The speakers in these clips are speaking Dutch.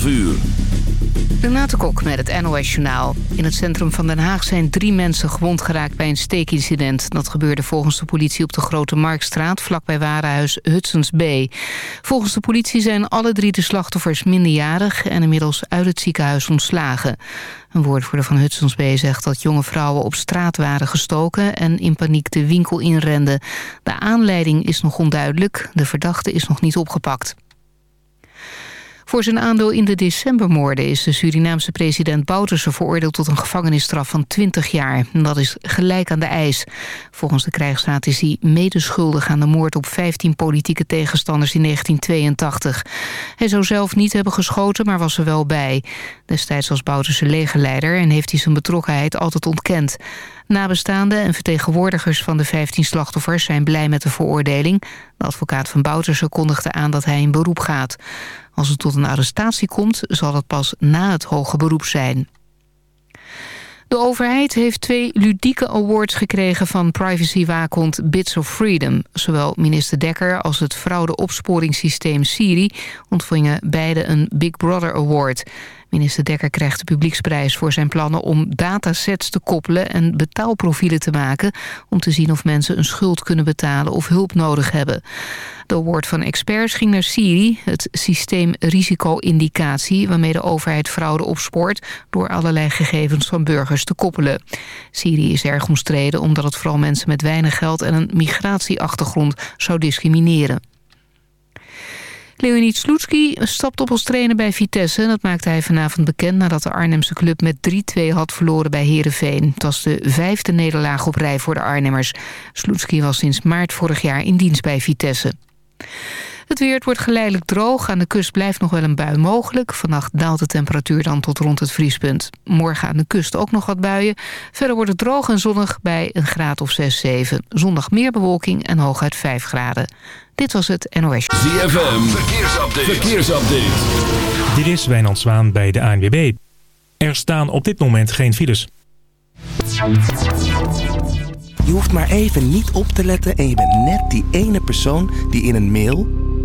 12 uur. Kok met het NOS Journaal. In het centrum van Den Haag zijn drie mensen gewond geraakt bij een steekincident. Dat gebeurde volgens de politie op de Grote Marktstraat... vlakbij warenhuis Hudson's Bay. Volgens de politie zijn alle drie de slachtoffers minderjarig... en inmiddels uit het ziekenhuis ontslagen. Een woordvoerder van Hudson's Bay zegt dat jonge vrouwen op straat waren gestoken... en in paniek de winkel inrenden. De aanleiding is nog onduidelijk. De verdachte is nog niet opgepakt. Voor zijn aandeel in de decembermoorden is de Surinaamse president Bouterse veroordeeld tot een gevangenisstraf van 20 jaar. Dat is gelijk aan de eis. Volgens de krijgsraad is hij medeschuldig aan de moord op 15 politieke tegenstanders in 1982. Hij zou zelf niet hebben geschoten, maar was er wel bij. Destijds was Bouterse legerleider en heeft hij zijn betrokkenheid altijd ontkend. Nabestaanden en vertegenwoordigers van de 15 slachtoffers zijn blij met de veroordeling. De advocaat van Bouterse kondigde aan dat hij in beroep gaat. Als het tot een arrestatie komt, zal dat pas na het hoge beroep zijn. De overheid heeft twee ludieke awards gekregen van privacywaakhond Bits of Freedom. Zowel minister Dekker als het fraudeopsporingssysteem Siri ontvingen beide een Big Brother Award. Minister Dekker krijgt de publieksprijs voor zijn plannen om datasets te koppelen en betaalprofielen te maken om te zien of mensen een schuld kunnen betalen of hulp nodig hebben. De award van experts ging naar Siri, het systeem risico-indicatie... waarmee de overheid fraude opspoort door allerlei gegevens van burgers te koppelen. Siri is erg omstreden omdat het vooral mensen met weinig geld... en een migratieachtergrond zou discrimineren. Leonid Sloetski stapt op als trainer bij Vitesse. Dat maakte hij vanavond bekend nadat de Arnhemse club met 3-2 had verloren bij Heerenveen. Het was de vijfde nederlaag op rij voor de Arnhemmers. Sloetski was sinds maart vorig jaar in dienst bij Vitesse. Het weer wordt geleidelijk droog. Aan de kust blijft nog wel een bui mogelijk. Vannacht daalt de temperatuur dan tot rond het vriespunt. Morgen aan de kust ook nog wat buien. Verder wordt het droog en zonnig bij een graad of 6, 7. Zondag meer bewolking en hooguit 5 graden. Dit was het NOS. ZFM, verkeersupdate. verkeersupdate. Dit is Wijnand Zwaan bij de ANWB. Er staan op dit moment geen files. Je hoeft maar even niet op te letten en je bent net die ene persoon die in een mail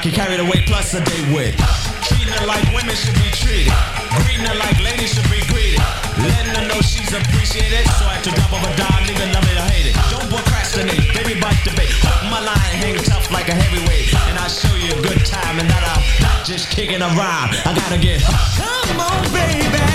Can carry the weight plus a day. Treating her like women should be treated. Greeting her like ladies should be greeted. Letting her know she's appreciated. So at the drop of a dime, nigga love it or hate it. Don't procrastinate, baby bite the bait. My line tough like a heavyweight. And I show you a good time and that I'm just kicking a rhyme. I gotta get Come on, baby.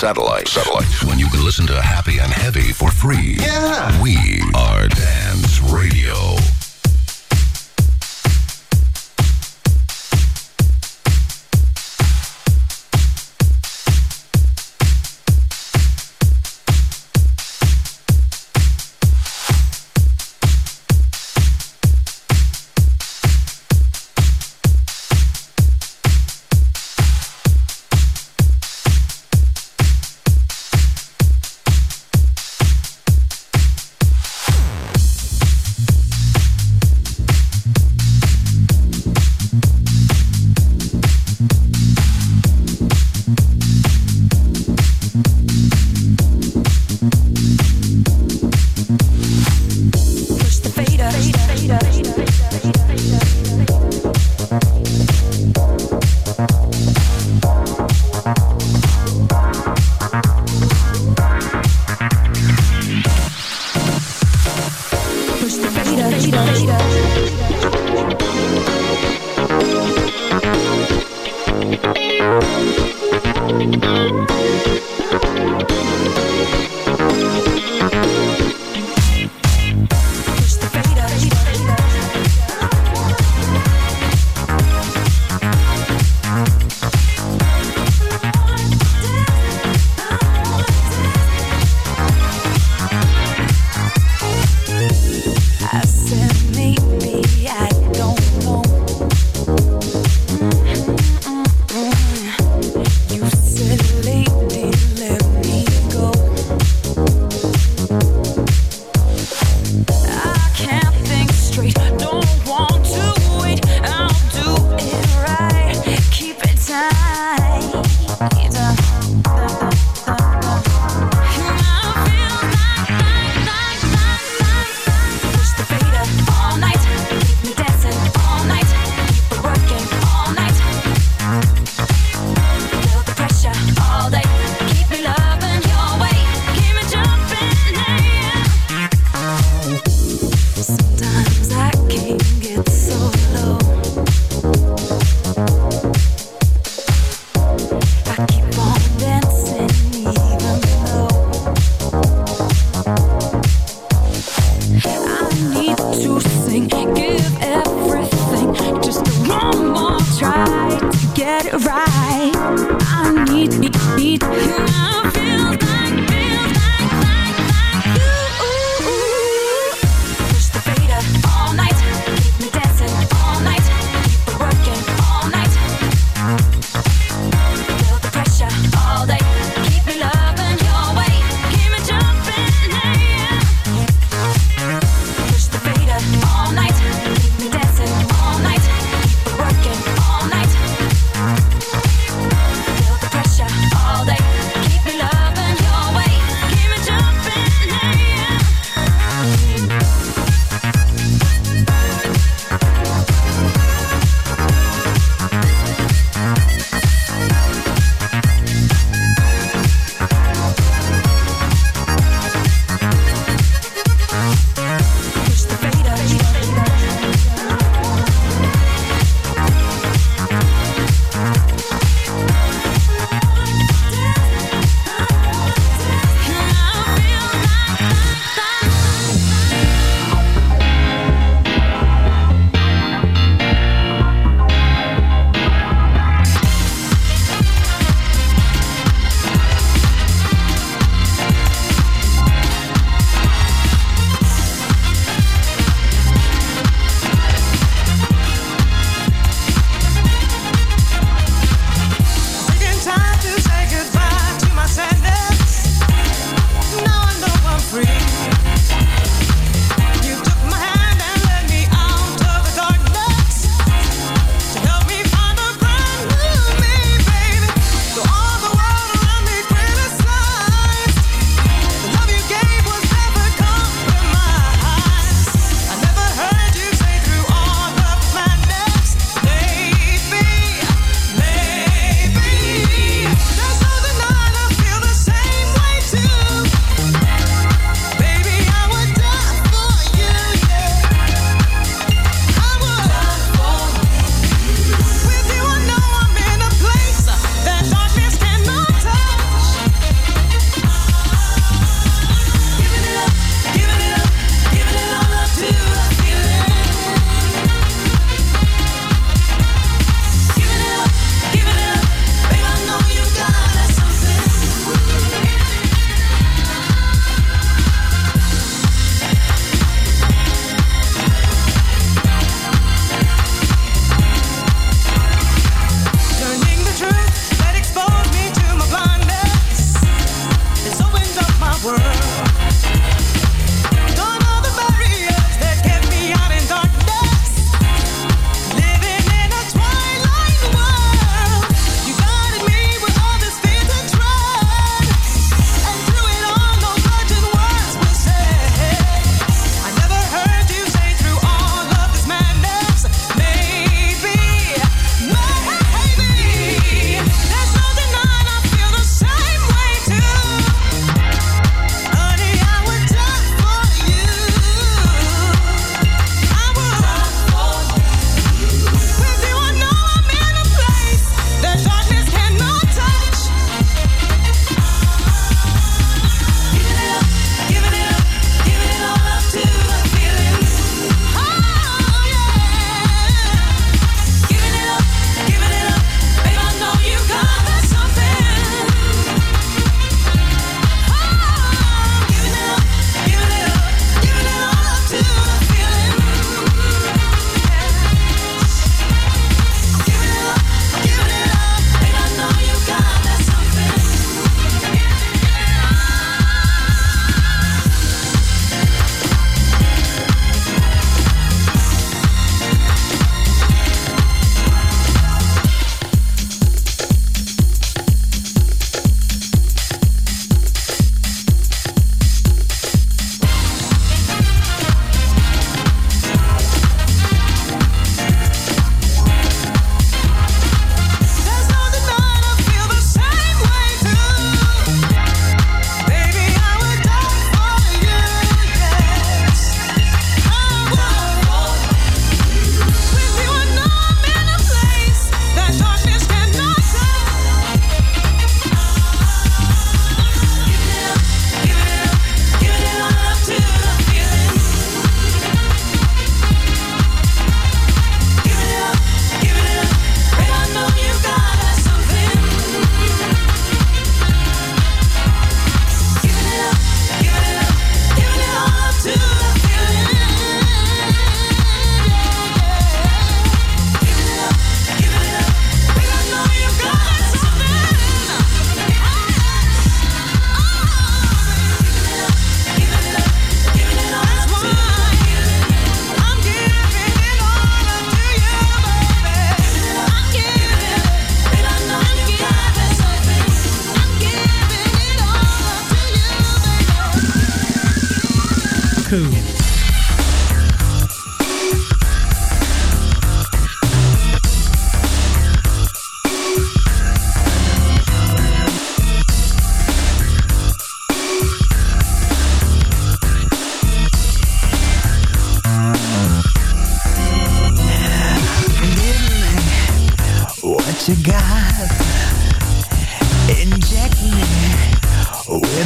satellite. Satellite. When you can listen to Happy and Heavy for free. Yeah. We are Dance Radio.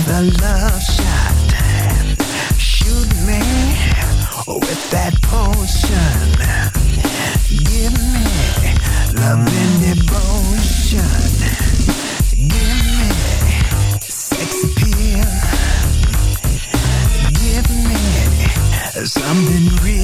The love shot Shoot me with that potion. Give me love and devotion. Give me sex appeal. Give me something real.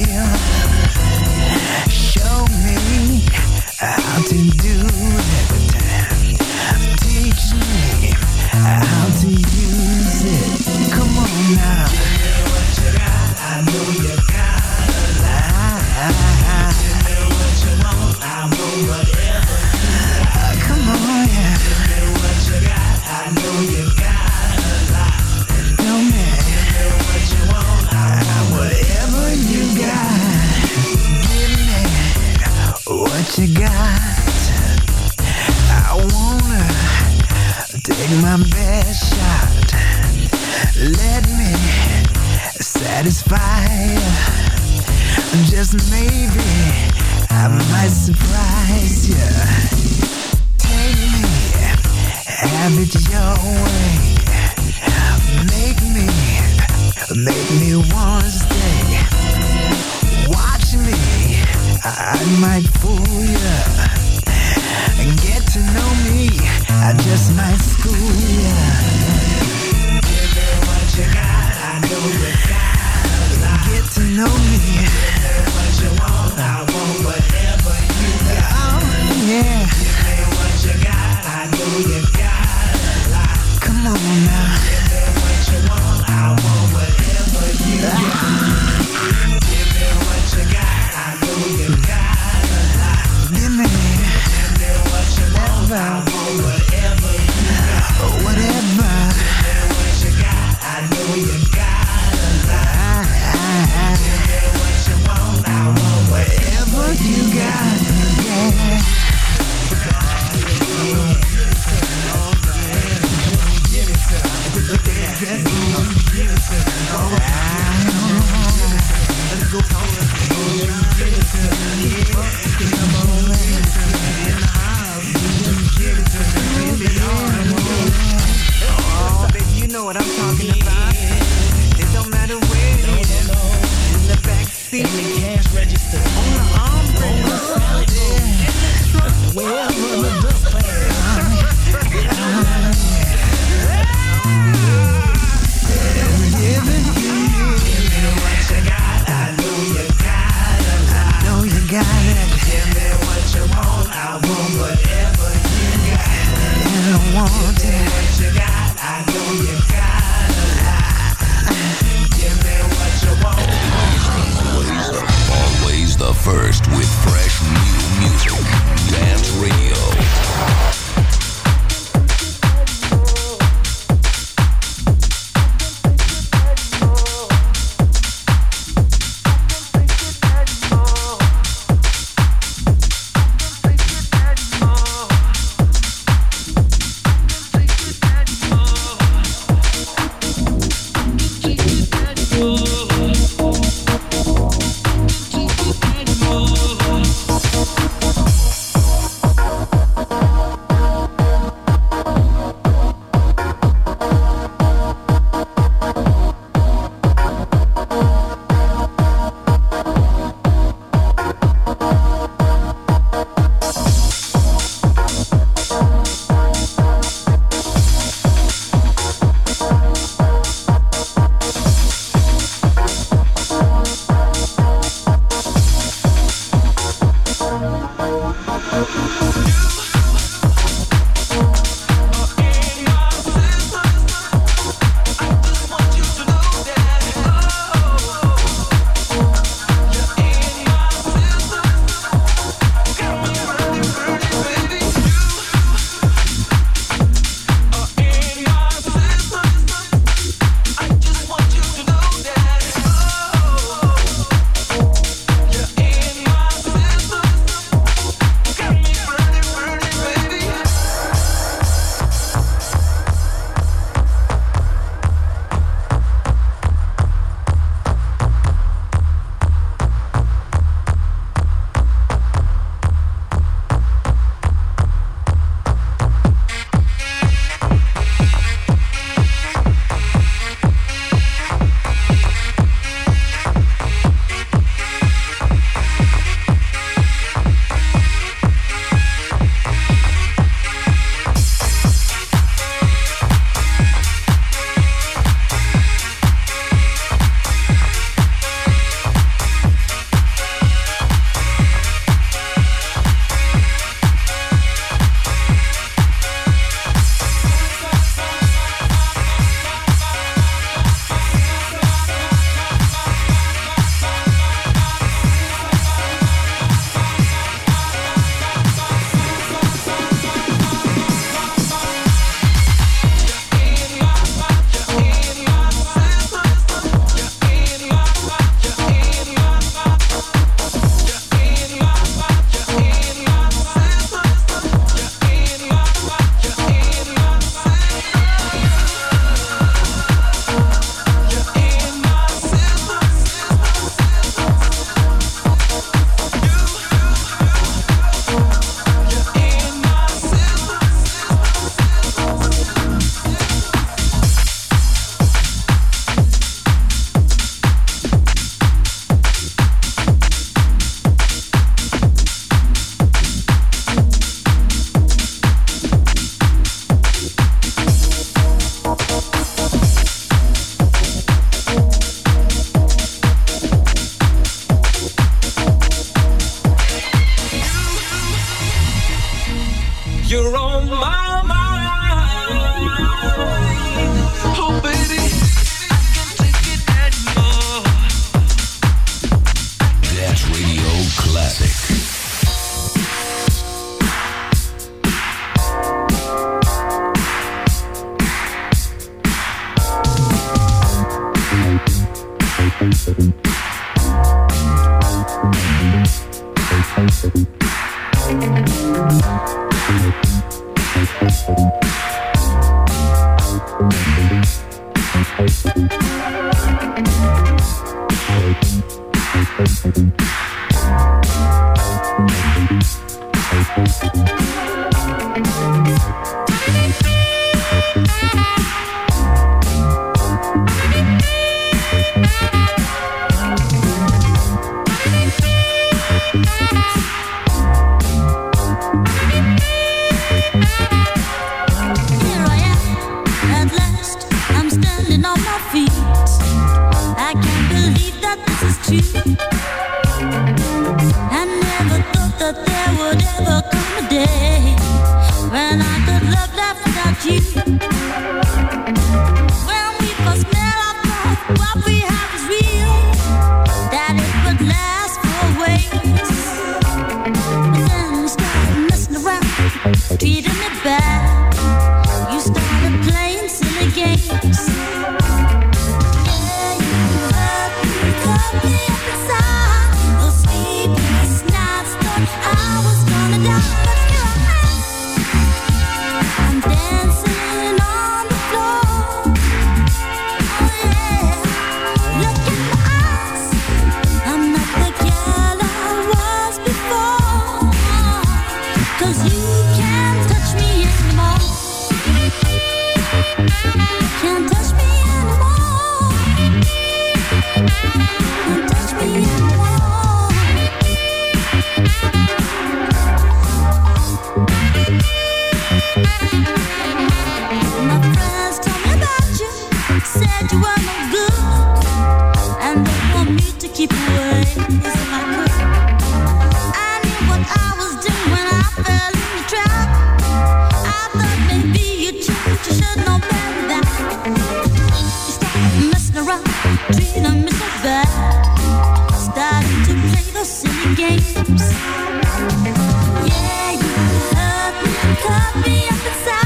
Yeah, you hurt me, cut me up inside.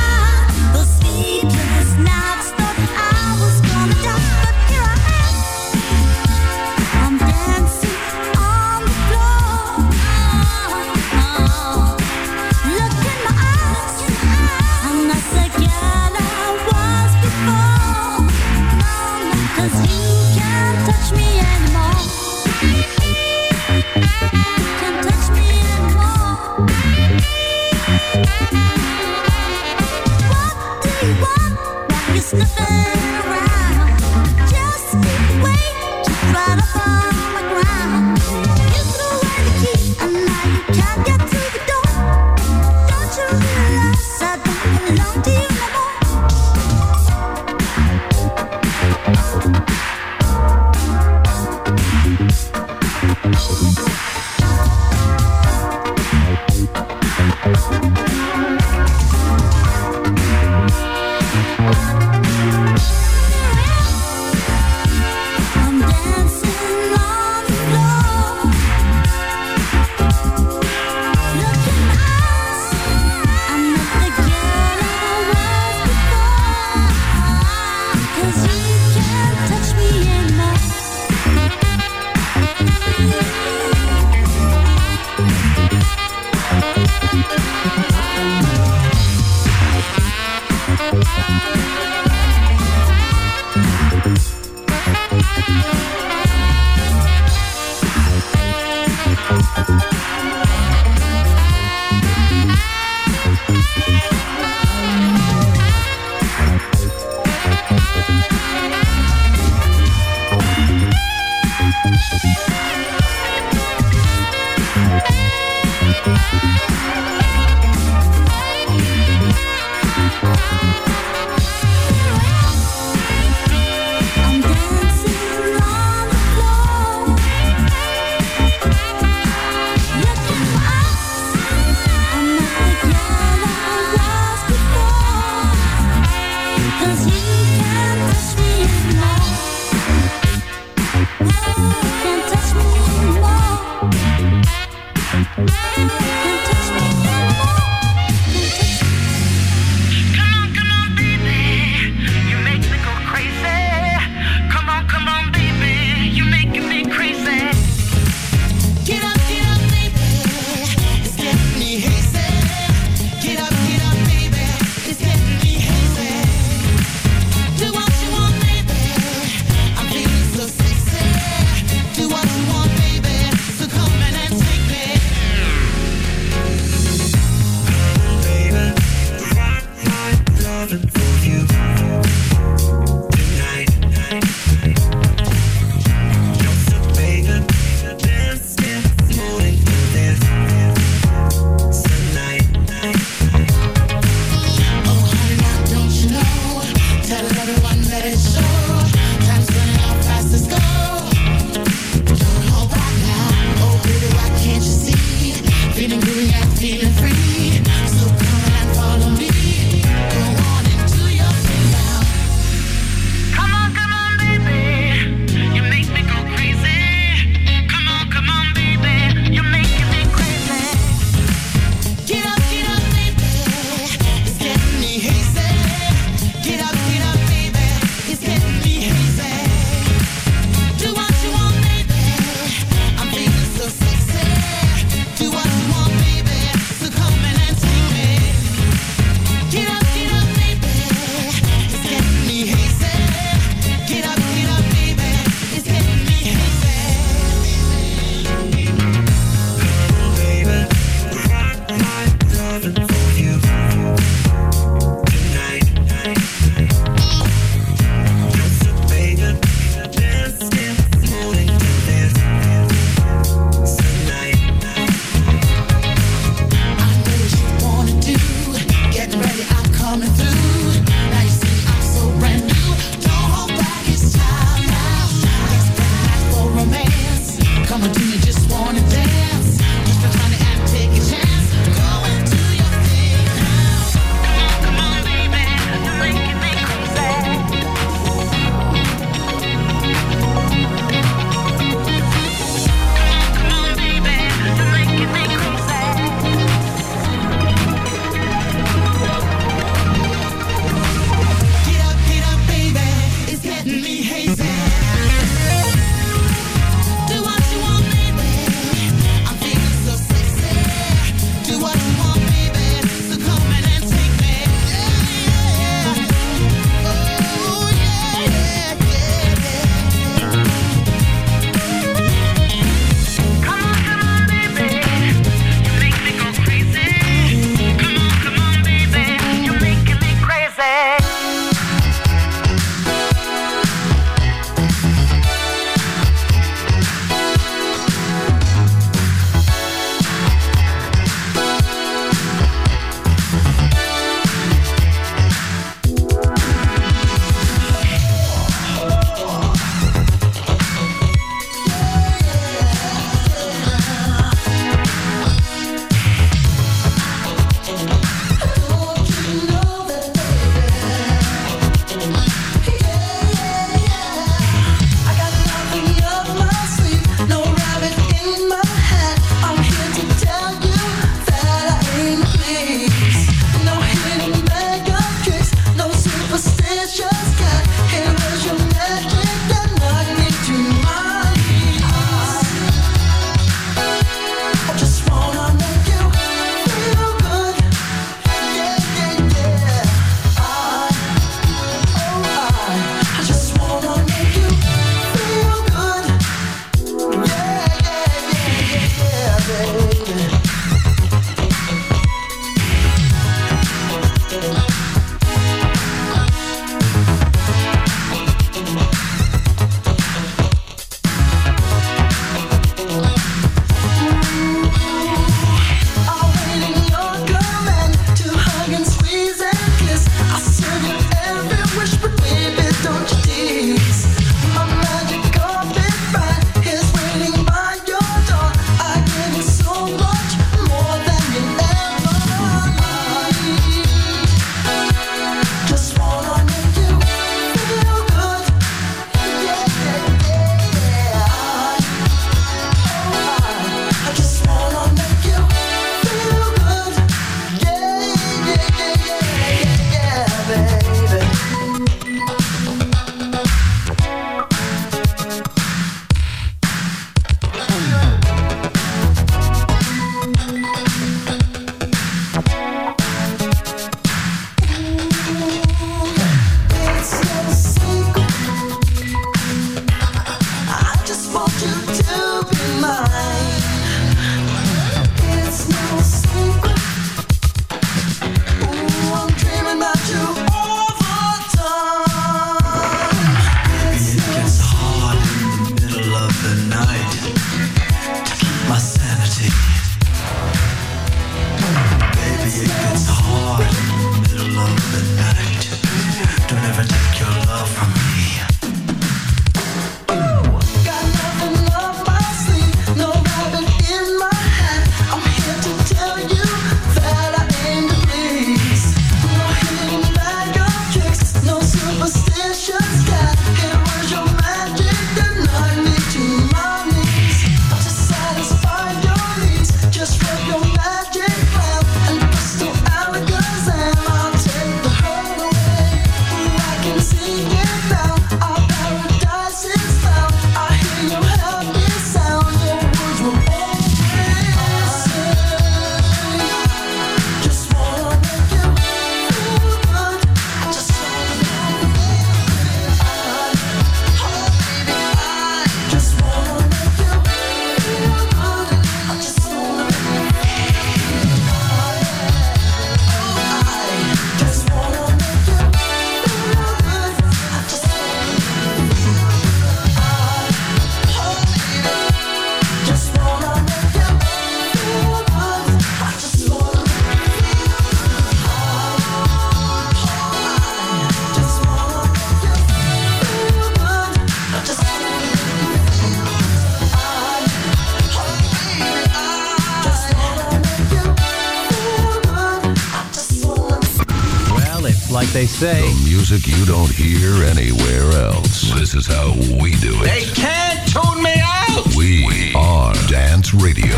They say. The music you don't hear anywhere else. This is how we do it. They can't tune me out! We are Dance Radio.